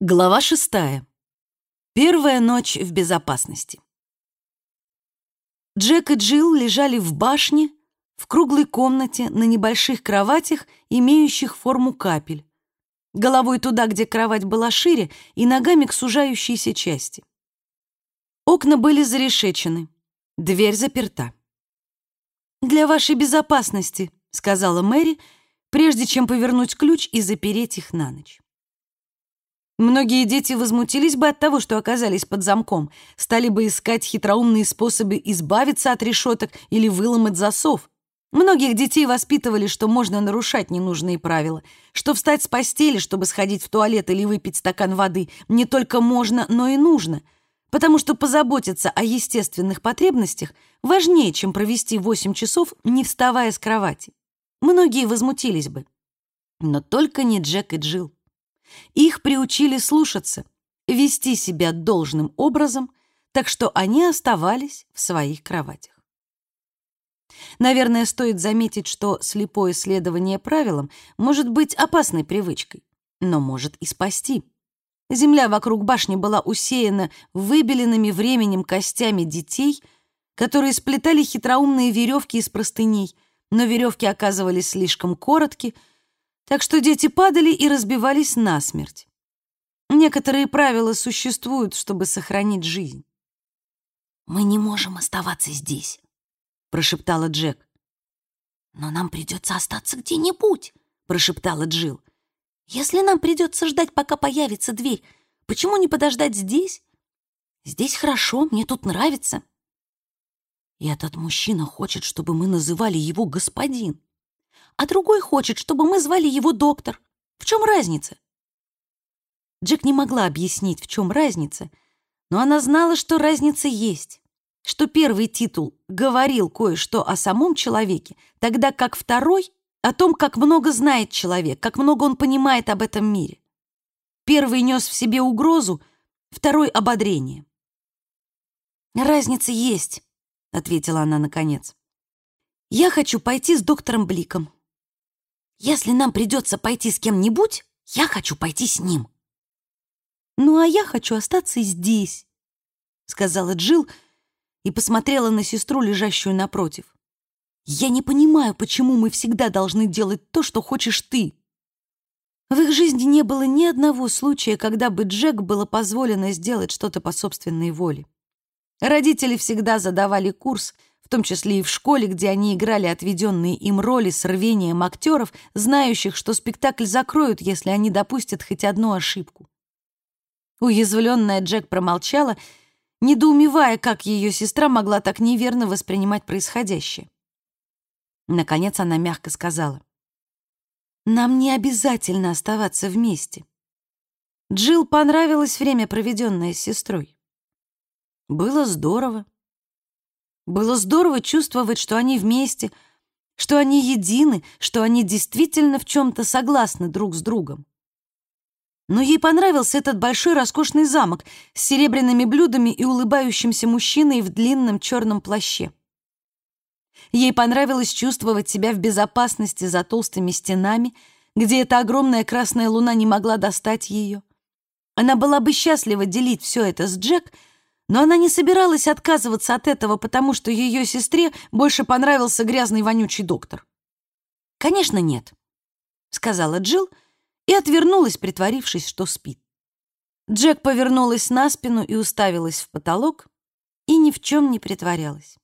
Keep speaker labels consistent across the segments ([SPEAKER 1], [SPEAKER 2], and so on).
[SPEAKER 1] Глава шестая. Первая ночь в безопасности. Джек и Джилл лежали в башне, в круглой комнате, на небольших кроватях, имеющих форму капель, головой туда, где кровать была шире, и ногами к сужающейся части. Окна были зарешечены, дверь заперта. «Для вашей безопасности», — сказала Мэри, прежде чем повернуть ключ и запереть их на ночь. Многие дети возмутились бы от того, что оказались под замком, стали бы искать хитроумные способы избавиться от решеток или выломать засов. Многих детей воспитывали, что можно нарушать ненужные правила, что встать с постели, чтобы сходить в туалет или выпить стакан воды, не только можно, но и нужно, потому что позаботиться о естественных потребностях важнее, чем провести 8 часов, не вставая с кровати. Многие возмутились бы. Но только не Джек и Джилл. Их приучили слушаться, вести себя должным образом, так что они оставались в своих кроватях. Наверное, стоит заметить, что слепое следование правилам может быть опасной привычкой, но может и спасти. Земля вокруг башни была усеяна выбеленными временем костями детей, которые сплетали хитроумные веревки из простыней, но веревки оказывались слишком коротки, так что дети падали и разбивались насмерть. Некоторые правила существуют, чтобы сохранить жизнь.
[SPEAKER 2] «Мы не можем оставаться здесь», — прошептала Джек. «Но нам придется остаться где-нибудь», — прошептала Джилл. «Если нам придется ждать, пока появится дверь, почему не подождать здесь? Здесь хорошо, мне тут нравится».
[SPEAKER 1] «И этот мужчина хочет, чтобы мы называли его господин»,
[SPEAKER 2] а другой хочет, чтобы мы звали его доктор. В чем разница?»
[SPEAKER 1] Джек не могла объяснить, в чем разница, но она знала, что разница есть, что первый титул говорил кое-что о самом человеке, тогда как второй — о том, как много знает человек, как много он понимает об этом мире. Первый нес в себе угрозу, второй — ободрение.
[SPEAKER 2] «Разница есть», — ответила она наконец.
[SPEAKER 1] «Я хочу пойти с доктором Бликом.
[SPEAKER 2] Если нам придется пойти с кем-нибудь, я хочу пойти с ним.
[SPEAKER 1] Ну, а я хочу остаться здесь, сказала Джил и посмотрела на сестру, лежащую напротив. Я не понимаю, почему мы всегда должны делать то, что хочешь ты. В их жизни не было ни одного случая, когда бы Джек было позволено сделать что-то по собственной воле. Родители всегда задавали курс, в том числе и в школе, где они играли отведенные им роли с рвением актеров, знающих, что спектакль закроют, если они допустят хоть одну ошибку. Уязвленная Джек промолчала, недоумевая, как ее сестра могла так неверно воспринимать происходящее. Наконец она мягко сказала. «Нам не обязательно оставаться вместе». Джилл понравилось время, проведенное с сестрой. Было здорово. Было здорово чувствовать, что они вместе, что они едины, что они действительно в чем-то согласны друг с другом. Но ей понравился этот большой роскошный замок с серебряными блюдами и улыбающимся мужчиной в длинном черном плаще. Ей понравилось чувствовать себя в безопасности за толстыми стенами, где эта огромная красная луна не могла достать ее. Она была бы счастлива делить все это с Джек — но она не собиралась отказываться от этого, потому что ее сестре больше понравился грязный вонючий доктор. «Конечно, нет», — сказала Джилл и отвернулась, притворившись, что спит. Джек повернулась на спину и уставилась в потолок и ни в чем не притворялась.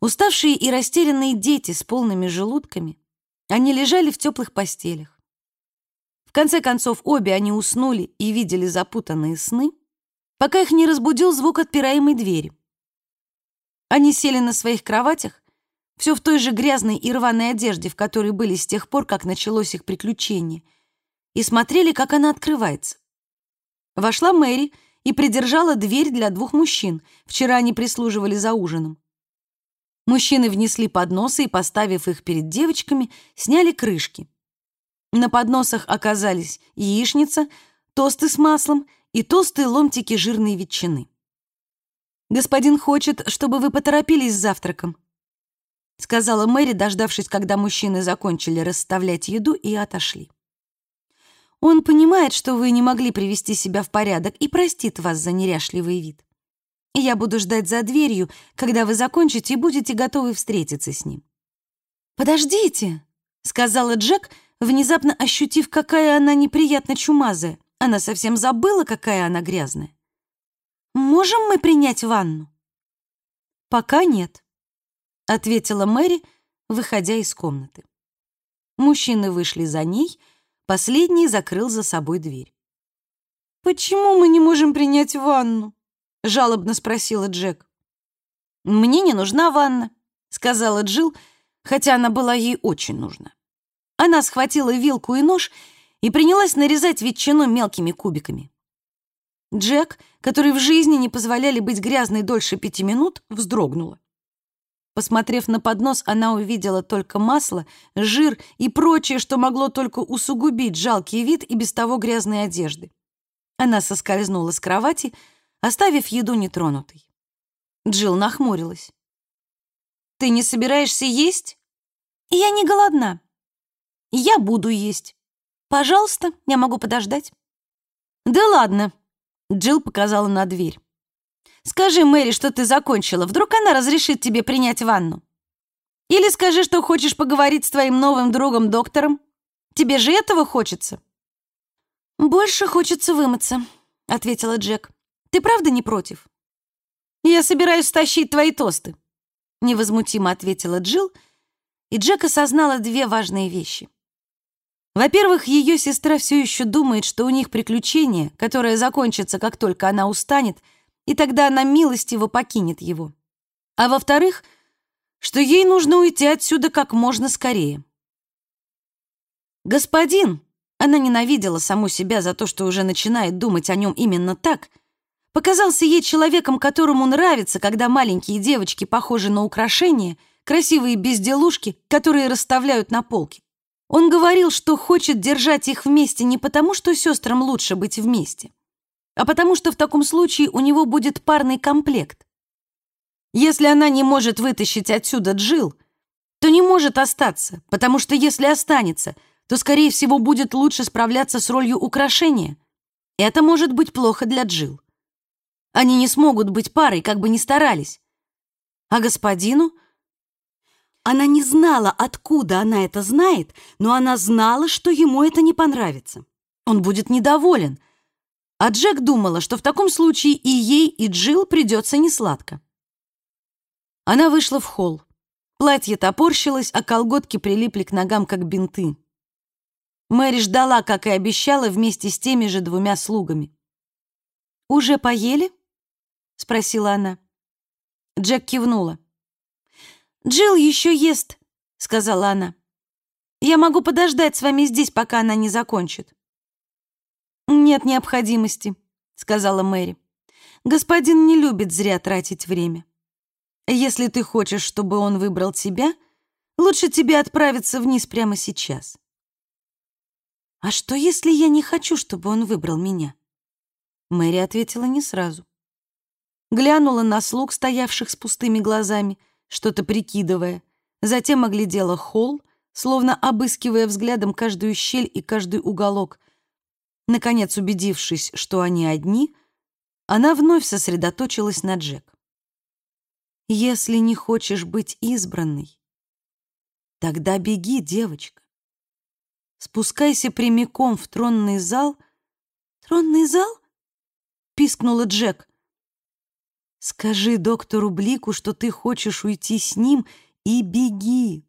[SPEAKER 1] Уставшие и растерянные дети с полными желудками, они лежали в теплых постелях. В конце концов, обе они уснули и видели запутанные сны — пока их не разбудил звук отпираемой двери. Они сели на своих кроватях, все в той же грязной и рваной одежде, в которой были с тех пор, как началось их приключение, и смотрели, как она открывается. Вошла Мэри и придержала дверь для двух мужчин. Вчера они прислуживали за ужином. Мужчины внесли подносы и, поставив их перед девочками, сняли крышки. На подносах оказались яичница, тосты с маслом и толстые ломтики жирной ветчины. «Господин хочет, чтобы вы поторопились с завтраком», сказала Мэри, дождавшись, когда мужчины закончили расставлять еду и отошли. Он понимает, что вы не могли привести себя в порядок и простит вас за неряшливый вид. Я буду ждать за дверью, когда вы закончите и будете готовы встретиться с ним. «Подождите», — сказала Джек, внезапно ощутив, какая она неприятно чумазая. Она совсем забыла, какая она грязная. «Можем мы принять ванну?» «Пока нет», — ответила Мэри, выходя из комнаты. Мужчины вышли за ней, последний закрыл за собой дверь. «Почему мы не можем принять ванну?» — жалобно спросила Джек. «Мне не нужна ванна», — сказала Джилл, хотя она была ей очень нужна. Она схватила вилку и нож и принялась нарезать ветчину мелкими кубиками. Джек, который в жизни не позволяли быть грязной дольше пяти минут, вздрогнула. Посмотрев на поднос, она увидела только масло, жир и прочее, что могло только усугубить жалкий вид и без того грязной одежды. Она соскользнула с кровати оставив еду нетронутой. Джилл нахмурилась. «Ты не собираешься есть?» «Я не голодна. Я буду есть. Пожалуйста, я могу подождать». «Да ладно», — Джилл показала на дверь. «Скажи Мэри, что ты закончила. Вдруг она разрешит тебе принять ванну. Или скажи, что хочешь поговорить с твоим новым другом-доктором. Тебе же этого хочется?» «Больше хочется вымыться», — ответила Джек. Ты правда не против?» «Я собираюсь стащить твои тосты», — невозмутимо ответила Джилл, и Джек осознала две важные вещи. Во-первых, ее сестра все еще думает, что у них приключение, которое закончится, как только она устанет, и тогда она милостиво покинет его. А во-вторых, что ей нужно уйти отсюда как можно скорее. Господин, она ненавидела саму себя за то, что уже начинает думать о нем именно так — показался ей человеком, которому нравится, когда маленькие девочки похожи на украшения, красивые безделушки, которые расставляют на полке. Он говорил, что хочет держать их вместе не потому, что сестрам лучше быть вместе, а потому что в таком случае у него будет парный комплект. Если она не может вытащить отсюда Джил, то не может остаться, потому что если останется, то, скорее всего, будет лучше справляться с ролью украшения. Это может быть плохо для Джил. Они не смогут быть парой, как бы ни старались. А господину? Она не знала, откуда она это знает, но она знала, что ему это не понравится. Он будет недоволен. А Джек думала, что в таком случае и ей, и Джилл придется несладко. Она вышла в холл. Платье топорщилось, а колготки прилипли к ногам, как бинты. Мэри ждала, как и обещала, вместе с теми же двумя слугами. «Уже поели?» — спросила она. Джек кивнула. «Джилл еще ест», — сказала она. «Я могу подождать с вами здесь, пока она не закончит». «Нет необходимости», — сказала Мэри. «Господин не любит зря тратить время. Если ты хочешь, чтобы он выбрал тебя, лучше тебе отправиться вниз прямо сейчас». «А что, если я не хочу, чтобы он выбрал меня?» Мэри ответила не сразу глянула на слуг, стоявших с пустыми глазами, что-то прикидывая, затем оглядела холл, словно обыскивая взглядом каждую щель и каждый уголок. Наконец, убедившись, что они одни, она вновь сосредоточилась на Джек. «Если не хочешь быть избранной, тогда беги, девочка. Спускайся прямиком в тронный зал». «Тронный зал?» — пискнула Джек. Скажи доктору Блику, что ты хочешь уйти с ним, и беги.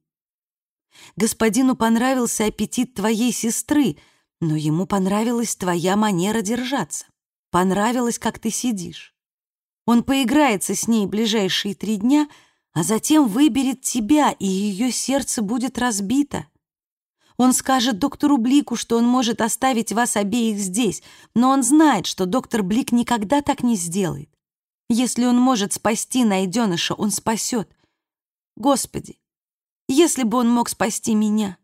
[SPEAKER 1] Господину понравился аппетит твоей сестры, но ему понравилась твоя манера держаться. Понравилось, как ты сидишь. Он поиграется с ней ближайшие три дня, а затем выберет тебя, и ее сердце будет разбито. Он скажет доктору Блику, что он может оставить вас обеих здесь, но он знает, что доктор Блик никогда так не сделает. Если он может спасти найденыша, он спасет. Господи, если бы он мог спасти меня.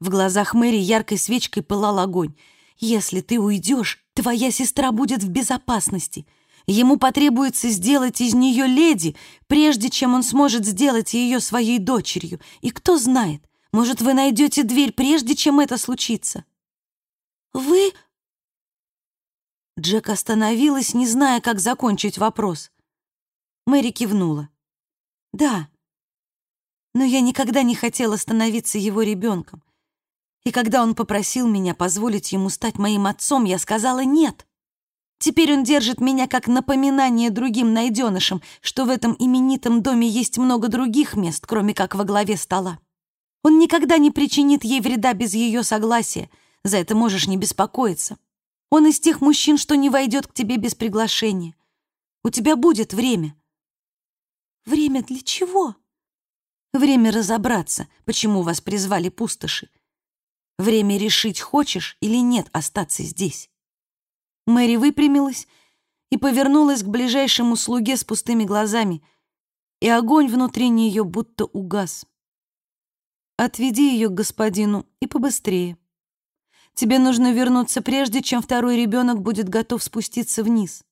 [SPEAKER 1] В глазах Мэри яркой свечкой пылал огонь. Если ты уйдешь, твоя сестра будет в безопасности. Ему потребуется сделать из нее леди, прежде чем он сможет сделать ее своей дочерью. И кто знает, может, вы найдете дверь, прежде чем это случится. «Вы...» Джек остановилась, не зная, как закончить вопрос. Мэри кивнула. «Да, но я никогда не хотела становиться его ребенком. И когда он попросил меня позволить ему стать моим отцом, я сказала «нет». Теперь он держит меня как напоминание другим найденышам, что в этом именитом доме есть много других мест, кроме как во главе стола. Он никогда не причинит ей вреда без ее согласия, за это можешь не беспокоиться. Он из тех мужчин, что не войдет к тебе без приглашения. У тебя будет время. Время для чего? Время разобраться, почему вас призвали пустоши. Время решить, хочешь или нет остаться здесь. Мэри выпрямилась и повернулась к ближайшему слуге с пустыми глазами, и огонь внутри нее будто угас. «Отведи ее к господину и побыстрее. Тебе нужно вернуться прежде, чем второй ребенок будет готов спуститься вниз».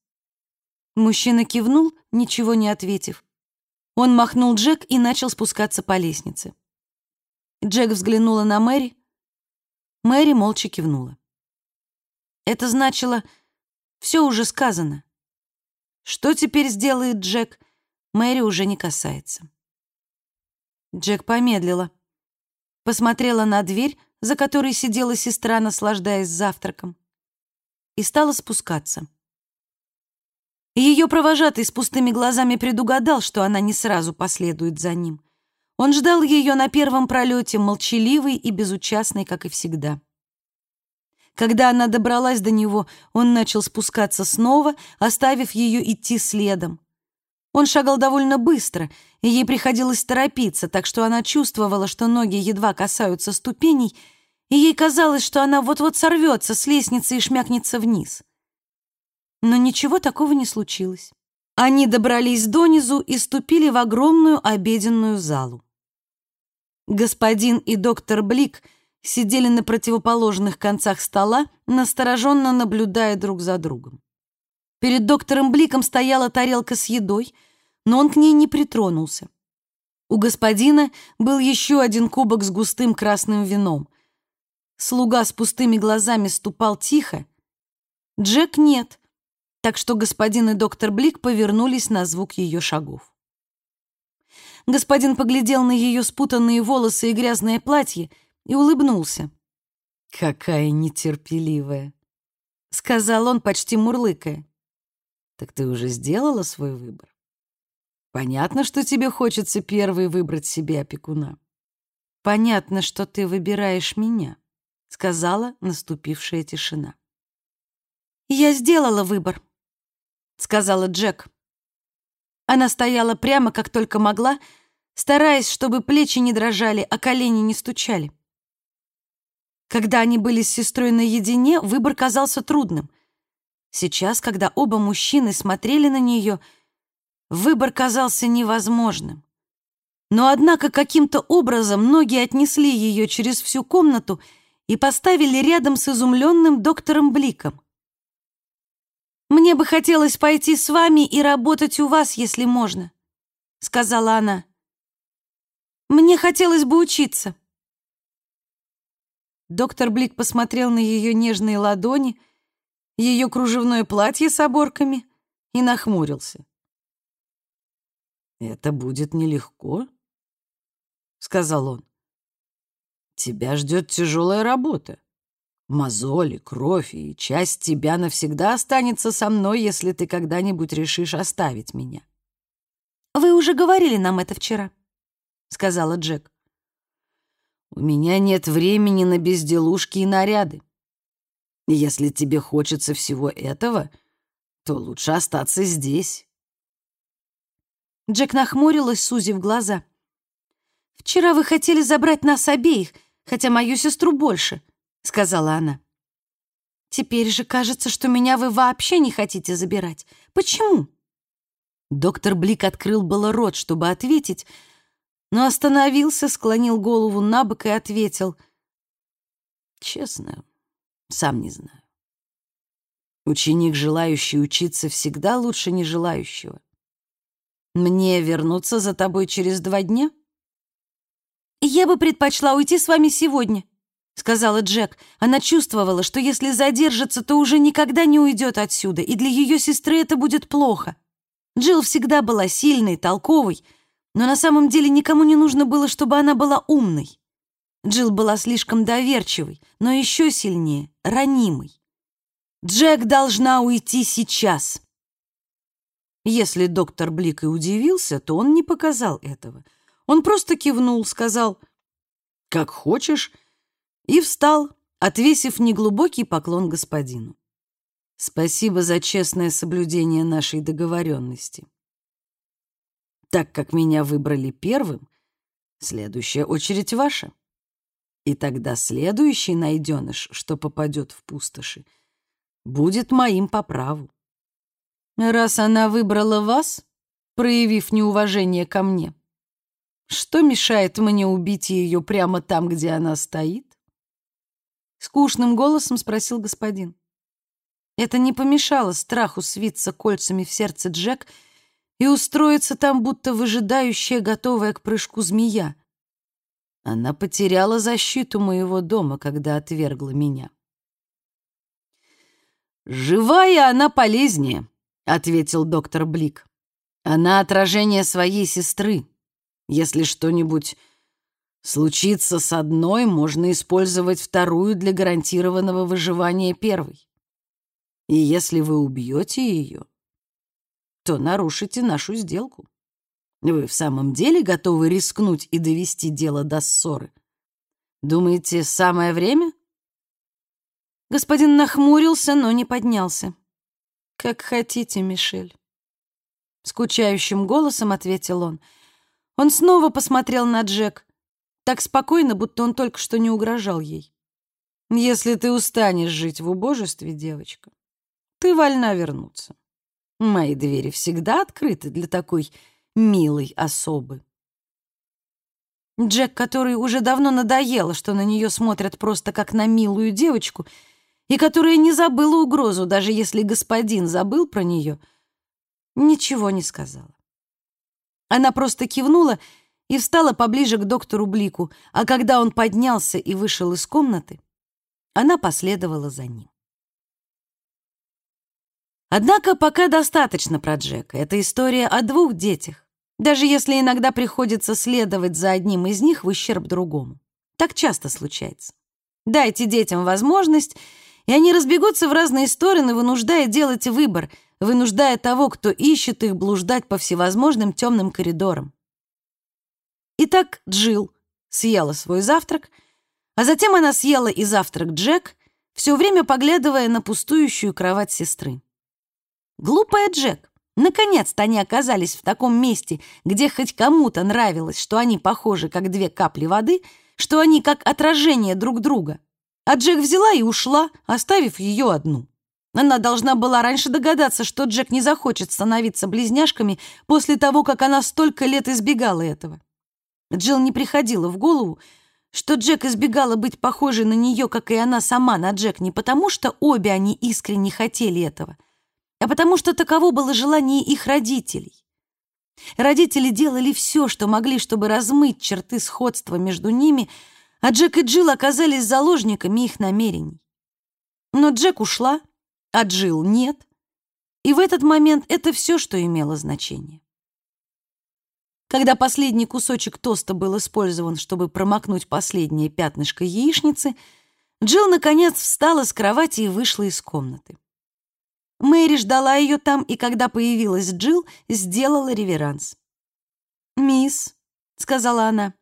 [SPEAKER 1] Мужчина кивнул, ничего не ответив. Он махнул Джек и начал спускаться по лестнице. Джек взглянула на Мэри. Мэри молча кивнула. Это значило, все уже сказано. Что теперь сделает Джек, Мэри уже не касается. Джек помедлила. Посмотрела на дверь, за которой сидела сестра, наслаждаясь завтраком, и стала спускаться. Ее провожатый с пустыми глазами предугадал, что она не сразу последует за ним. Он ждал ее на первом пролете, молчаливый и безучастный, как и всегда. Когда она добралась до него, он начал спускаться снова, оставив ее идти следом. Он шагал довольно быстро, и ей приходилось торопиться, так что она чувствовала, что ноги едва касаются ступеней, и ей казалось, что она вот-вот сорвется с лестницы и шмякнется вниз. Но ничего такого не случилось. Они добрались донизу и ступили в огромную обеденную залу. Господин и доктор Блик — сидели на противоположных концах стола, настороженно наблюдая друг за другом. Перед доктором Бликом стояла тарелка с едой, но он к ней не притронулся. У господина был еще один кубок с густым красным вином. Слуга с пустыми глазами ступал тихо. Джек нет, так что господин и доктор Блик повернулись на звук ее шагов. Господин поглядел на ее спутанные волосы и грязное платье и улыбнулся.
[SPEAKER 3] «Какая нетерпеливая!»
[SPEAKER 1] — сказал он, почти мурлыкая.
[SPEAKER 3] «Так ты уже сделала свой выбор? Понятно, что тебе хочется первой выбрать себе опекуна».
[SPEAKER 1] «Понятно, что ты выбираешь меня», — сказала наступившая тишина. «Я сделала выбор», — сказала Джек. Она стояла прямо, как только могла, стараясь, чтобы плечи не дрожали, а колени не стучали. Когда они были с сестрой наедине, выбор казался трудным. Сейчас, когда оба мужчины смотрели на нее, выбор казался невозможным. Но однако каким-то образом многие отнесли ее через всю комнату и поставили рядом с изумленным доктором Бликом. «Мне бы хотелось пойти с вами и работать у вас, если можно», — сказала она. «Мне хотелось бы учиться». Доктор Блик посмотрел на ее нежные ладони, ее кружевное платье с оборками и нахмурился.
[SPEAKER 3] «Это будет нелегко», — сказал он. «Тебя ждет тяжелая работа. Мозоли, кровь, и часть тебя навсегда останется со мной, если ты когда-нибудь решишь оставить меня».
[SPEAKER 1] «Вы уже говорили нам это вчера», — сказала Джек.
[SPEAKER 3] У меня нет времени на безделушки и наряды. Если тебе хочется всего этого, то лучше остаться здесь.
[SPEAKER 1] Джек нахмурилась, сузив глаза. «Вчера вы хотели забрать нас обеих, хотя мою сестру больше», — сказала она. «Теперь же кажется, что меня вы вообще не хотите забирать. Почему?» Доктор Блик открыл было рот, чтобы ответить, но остановился, склонил голову на бок и ответил.
[SPEAKER 3] «Честно, сам не знаю. Ученик, желающий учиться, всегда лучше не желающего. Мне вернуться за тобой через два дня?»
[SPEAKER 1] «Я бы предпочла уйти с вами сегодня», — сказала Джек. Она чувствовала, что если задержится, то уже никогда не уйдет отсюда, и для ее сестры это будет плохо. Джилл всегда была сильной, толковой, но на самом деле никому не нужно было, чтобы она была умной. Джилл была слишком доверчивой, но еще сильнее — ранимой. Джек должна уйти сейчас. Если доктор Блик и удивился, то он не показал этого. Он просто кивнул, сказал «Как хочешь», и встал, отвесив неглубокий поклон господину. «Спасибо за честное соблюдение нашей договоренности. Так как меня выбрали первым, следующая очередь ваша. И тогда следующий найденыш, что попадет в пустоши, будет моим по праву. Раз она выбрала вас, проявив неуважение ко мне, что мешает мне убить ее прямо там, где она стоит? Скучным голосом спросил господин. Это не помешало страху свиться кольцами в сердце Джек и устроиться там, будто выжидающая, готовая к прыжку змея. Она потеряла защиту моего дома, когда отвергла меня. «Живая она полезнее», — ответил доктор Блик. «Она отражение своей сестры. Если что-нибудь случится с одной, можно использовать вторую для гарантированного выживания первой. И если вы убьете ее, то нарушите нашу сделку. Вы в самом деле готовы рискнуть и довести дело до ссоры? Думаете, самое время?» Господин нахмурился, но не поднялся. «Как хотите, Мишель». Скучающим голосом ответил он. Он снова посмотрел на Джек. Так спокойно, будто он только что не угрожал ей. «Если ты устанешь жить в убожестве, девочка, ты вольна вернуться. Мои двери всегда открыты для такой милой особы». Джек, который уже давно надоело, что на нее смотрят просто как на милую девочку, и которая не забыла угрозу, даже если господин забыл про нее, ничего не сказала. Она просто кивнула и встала поближе к доктору Блику, а когда он поднялся и вышел из комнаты, она последовала за ним. Однако пока достаточно про Джека. Это история о двух детях, даже если иногда приходится следовать за одним из них в ущерб другому. Так часто случается. Дайте детям возможность, и они разбегутся в разные стороны, вынуждая делать выбор, вынуждая того, кто ищет их, блуждать по всевозможным темным коридорам. Итак, Джилл съела свой завтрак, а затем она съела и завтрак Джек, все время поглядывая на пустующую кровать сестры. Глупая Джек. Наконец-то они оказались в таком месте, где хоть кому-то нравилось, что они похожи как две капли воды, что они как отражение друг друга. А Джек взяла и ушла, оставив ее одну. Она должна была раньше догадаться, что Джек не захочет становиться близняшками после того, как она столько лет избегала этого. Джилл не приходило в голову, что Джек избегала быть похожей на нее, как и она сама на Джек, не потому что обе они искренне хотели этого, а потому что таково было желание их родителей. Родители делали все, что могли, чтобы размыть черты сходства между ними — а Джек и Джилл оказались заложниками их намерений. Но Джек ушла, а Джилл нет, и в этот момент это все, что имело значение. Когда последний кусочек тоста был использован, чтобы промокнуть последнее пятнышко яичницы, Джилл наконец встала с кровати и вышла из комнаты. Мэри ждала ее там, и когда появилась Джилл, сделала реверанс. «Мисс», — сказала она,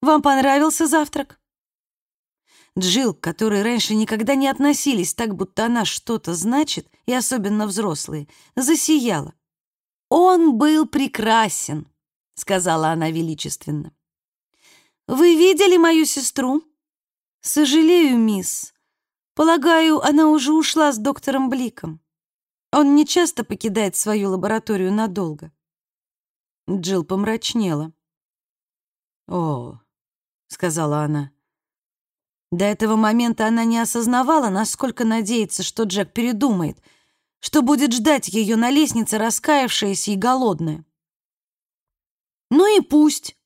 [SPEAKER 1] вам понравился завтрак?» Джилл, к которой раньше никогда не относились так, будто она что-то значит, и особенно взрослые, засияла. «Он был прекрасен», — сказала она величественно. «Вы видели мою сестру?» «Сожалею, мисс. Полагаю, она уже ушла с доктором Бликом. Он не часто покидает свою лабораторию надолго». Джилл помрачнела. «О, сказала она. До этого момента она не осознавала, насколько надеется, что Джек передумает, что будет ждать ее на лестнице, раскаявшаяся и голодная. Ну и пусть.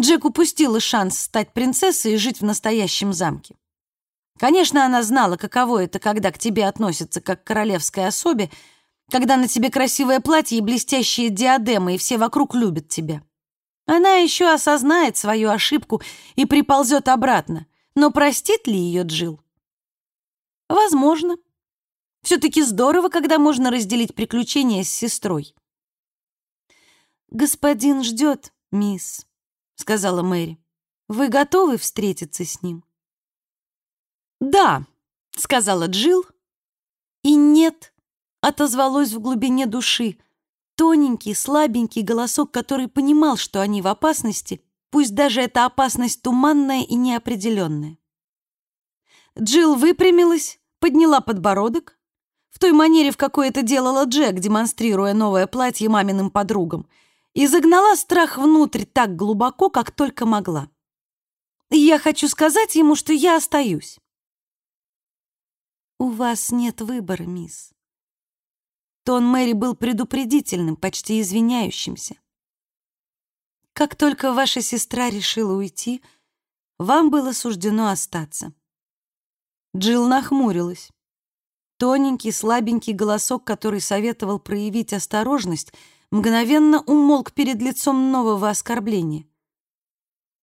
[SPEAKER 1] Джек упустила шанс стать принцессой и жить в настоящем замке. Конечно, она знала, каково это, когда к тебе относятся как к королевской особе, когда на тебе красивое платье и блестящие диадемы, и все вокруг любят тебя. Она еще осознает свою ошибку и приползет обратно. Но простит ли ее Джил? Возможно. Все-таки здорово, когда можно разделить приключения с сестрой. «Господин ждет, мисс», — сказала Мэри. «Вы готовы встретиться с ним?»
[SPEAKER 2] «Да», — сказала Джил.
[SPEAKER 1] «И нет», — отозвалось в глубине души, тоненький, слабенький голосок, который понимал, что они в опасности, пусть даже эта опасность туманная и неопределенная. Джил выпрямилась, подняла подбородок, в той манере, в какой это делала Джек, демонстрируя новое платье маминым подругам, и загнала страх внутрь так глубоко, как только могла. «Я хочу сказать ему, что я остаюсь». «У вас нет выбора, мисс». Тон Мэри был предупредительным, почти извиняющимся. «Как только ваша сестра решила уйти, вам было суждено остаться». Джилл нахмурилась. Тоненький, слабенький голосок, который советовал проявить осторожность, мгновенно умолк перед лицом нового оскорбления.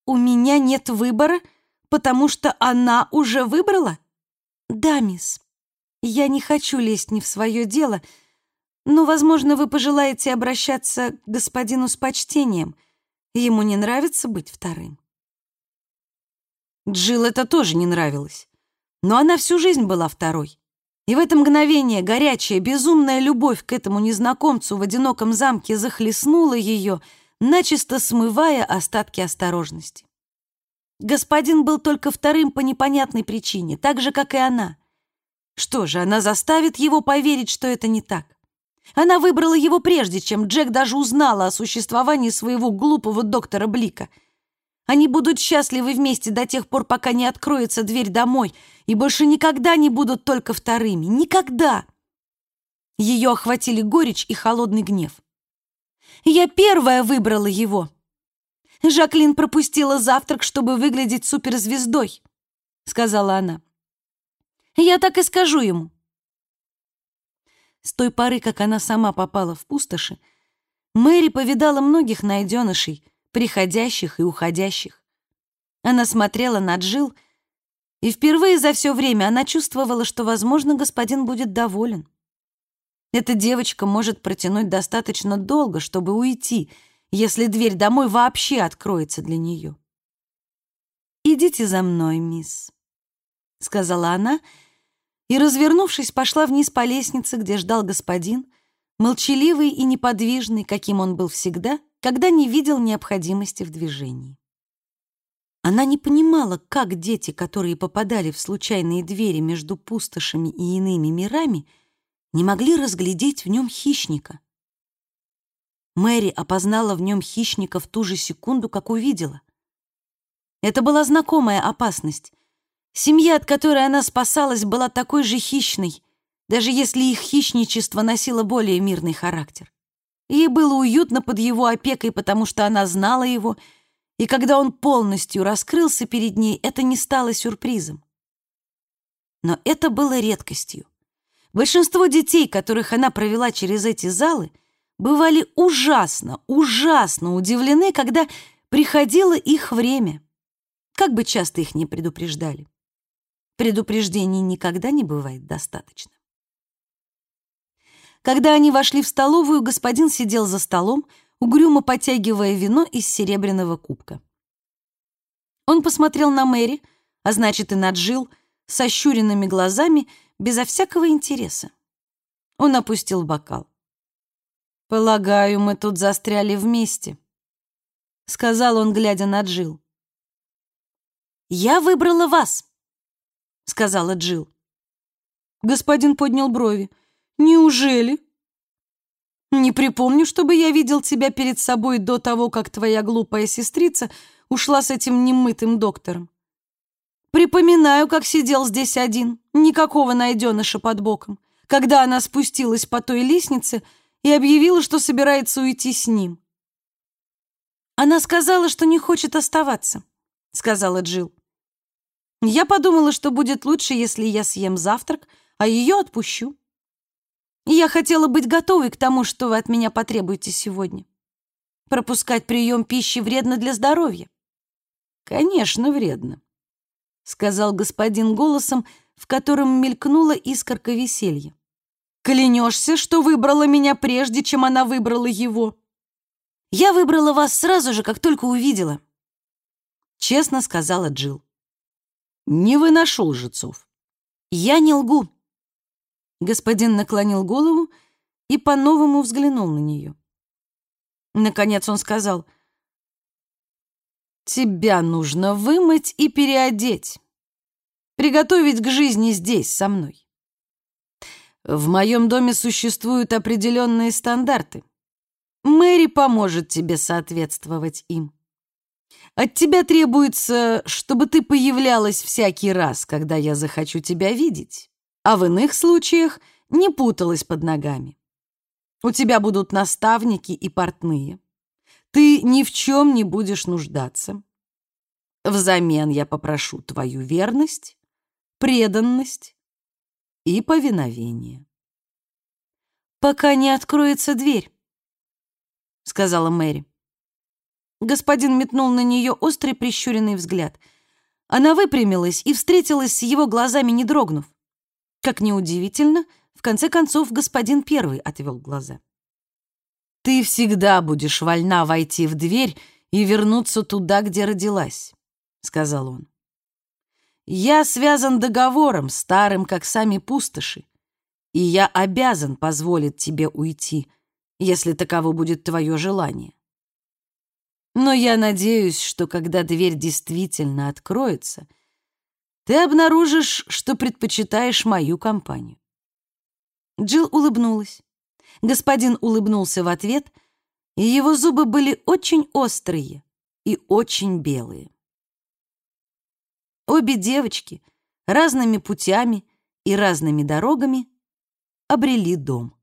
[SPEAKER 1] «У меня нет выбора, потому что она уже выбрала?» «Да, мисс. Я не хочу лезть не в свое дело, но, возможно, вы пожелаете обращаться к господину с почтением. Ему не нравится быть вторым». Джилл это тоже не нравилось, но она всю жизнь была второй. И в это мгновение горячая, безумная любовь к этому незнакомцу в одиноком замке захлестнула ее, начисто смывая остатки осторожности. Господин был только вторым по непонятной причине, так же, как и она. Что же, она заставит его поверить, что это не так. Она выбрала его прежде, чем Джек даже узнала о существовании своего глупого доктора Блика — они будут счастливы вместе до тех пор, пока не откроется дверь домой, и больше никогда не будут только вторыми. Никогда!» Ее охватили горечь и холодный гнев. «Я первая выбрала его!» «Жаклин пропустила завтрак, чтобы выглядеть суперзвездой», — сказала она. «Я так и скажу ему». С той поры, как она сама попала в пустоши, Мэри повидала многих найденышей, приходящих и уходящих. Она смотрела на Джил, и впервые за все время она чувствовала, что, возможно, господин будет доволен. Эта девочка может протянуть достаточно долго, чтобы уйти, если дверь домой вообще откроется для нее. «Идите за мной, мисс», — сказала она, и, развернувшись, пошла вниз по лестнице, где ждал господин, молчаливый и неподвижный, каким он был всегда, когда не видел необходимости в движении. Она не понимала, как дети, которые попадали в случайные двери между пустошами и иными мирами, не могли разглядеть в нем хищника. Мэри опознала в нем хищника в ту же секунду, как увидела. Это была знакомая опасность. Семья, от которой она спасалась, была такой же хищной, даже если их хищничество носило более мирный характер. Ей было уютно под его опекой, потому что она знала его, и когда он полностью раскрылся перед ней, это не стало сюрпризом. Но это было редкостью. Большинство детей, которых она провела через эти залы, бывали ужасно, ужасно удивлены, когда приходило их время, как бы часто их не предупреждали. Предупреждений никогда не бывает достаточно. Когда они вошли в столовую, господин сидел за столом, угрюмо потягивая вино из серебряного кубка. Он посмотрел на Мэри, а значит и на Джил, с ощуренными глазами, безо всякого интереса. Он опустил бокал. «Полагаю, мы тут застряли вместе», — сказал он, глядя на Джил. «Я выбрала вас», — сказала Джил. Господин поднял брови. Неужели? Не припомню, чтобы я видел тебя перед собой до того, как твоя глупая сестрица ушла с этим немытым доктором. Припоминаю, как сидел здесь один, никакого найденыша под боком, когда она спустилась по той лестнице и объявила, что собирается уйти с ним. Она сказала, что не хочет оставаться, сказала Джил. Я подумала, что будет лучше, если я съем завтрак, а ее отпущу. Я хотела быть готовой к тому, что вы от меня потребуете сегодня. Пропускать прием пищи вредно для здоровья.
[SPEAKER 3] Конечно, вредно, сказал господин голосом, в котором мелькнула искорка веселья.
[SPEAKER 1] Клянешься, что выбрала меня прежде, чем она выбрала его? Я выбрала вас сразу же, как только увидела, честно сказала Джил.
[SPEAKER 3] Не выношу лжецов.
[SPEAKER 1] Я не лгу. Господин наклонил голову и по-новому взглянул на нее. Наконец он сказал, «Тебя нужно вымыть и переодеть, приготовить к жизни здесь, со мной. В моем доме существуют определенные стандарты. Мэри поможет тебе соответствовать им. От тебя требуется, чтобы ты появлялась всякий раз, когда я захочу тебя видеть, а в иных случаях не путалась под ногами. У тебя будут наставники и портные. Ты ни в чем не будешь нуждаться. Взамен я попрошу твою верность, преданность и повиновение. Пока не откроется дверь, — сказала Мэри. Господин метнул на нее острый прищуренный взгляд. Она выпрямилась и встретилась с его глазами, не дрогнув. Как неудивительно, в конце концов господин первый отвел глаза. «Ты всегда будешь вольна войти в дверь и вернуться туда, где родилась», — сказал он. «Я связан договором, старым, как сами пустоши, и я обязан позволить тебе уйти, если таково будет твое желание. Но я надеюсь, что когда дверь действительно откроется, ты обнаружишь, что предпочитаешь мою компанию. Джилл улыбнулась. Господин улыбнулся в ответ, и его зубы были очень острые и очень белые. Обе девочки разными путями и разными дорогами обрели дом.